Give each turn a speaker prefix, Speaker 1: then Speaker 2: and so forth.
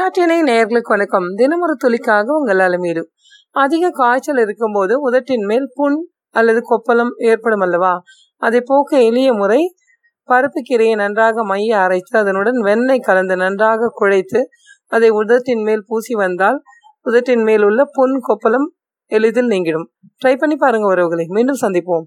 Speaker 1: நாட்டினை நேர்களுக்கு வணக்கம். தினமொரு துளிக்காக உங்கள் அலமீடு அதிக காய்ச்சல் இருக்கும்போது உதட்டின் மேல் புண் அல்லது கொப்பளம் ஏற்படும் அல்லவா? அதை போக்க எளிய முறை பருப்பு கீரையை நன்றாக மைய அரைத்து அதனுடன் வெண்ணெய் கலந்து நன்றாக குழைத்து அதை உதட்டின் மேல் பூசி வந்தால் உதட்டின் மேல் உள்ள புண் கொப்பளம் எளிதில் நீங்கிடும். ட்ரை பண்ணி பாருங்க உறவுகளை. மீண்டும் சந்திப்போம்.